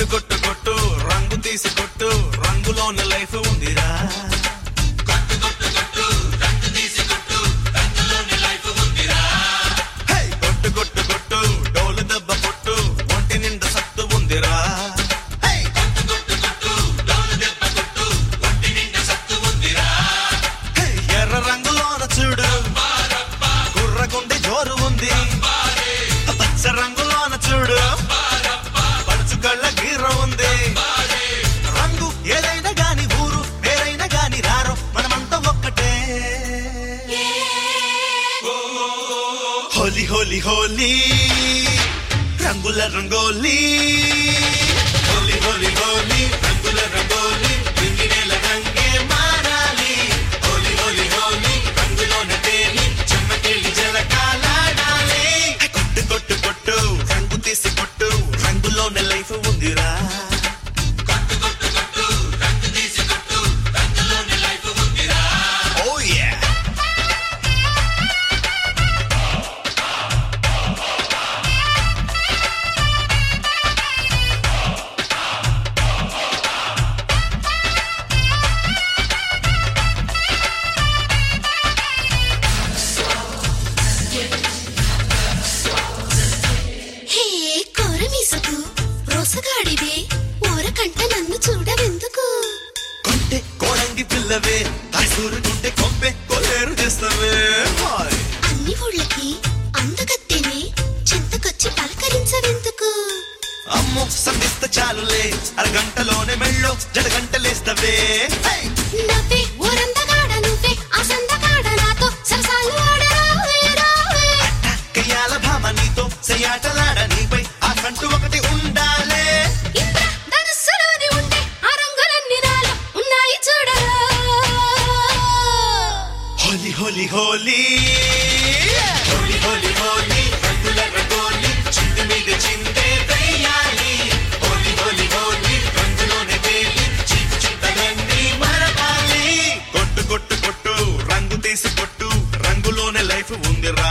కొట్టు కొట్టు కొట్టు. రంగు తీసి కొట్టు. రంగులోన లైఫ్ ఉందిరా. హోలీ హోలీ హోలీ. రంగుల రంగోలీ. హోలీ హోలీ హోలీ. రంగుల రంగోలీ. పిండి నెల రంగే మారాలి. హోలీ హోలీ హోలీ. రంగులోన తేలి జలకాలాడాలి కొట్టు కొట్టు కొట్టు. రంగు తీసి కొట్టు. రంగులోన లైఫ్ ఉందిరా. అరగంటలోనే మెళ్ళో జడ గంటలేస్తవే காசு உந்திரா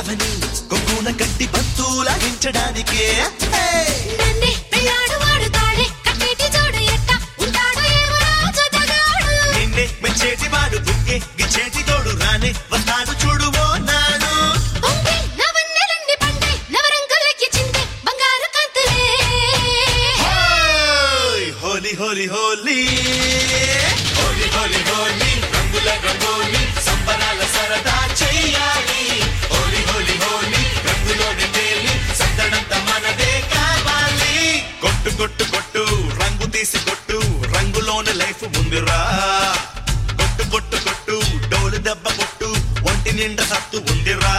వచ్చావని కొంగున కట్టి బంతులాగించడానికే నిన్నే హోలీ హోలీ హోలీ. హోలీ హోలీ హోలీ. ఉన్నట్టు ఉందిరా.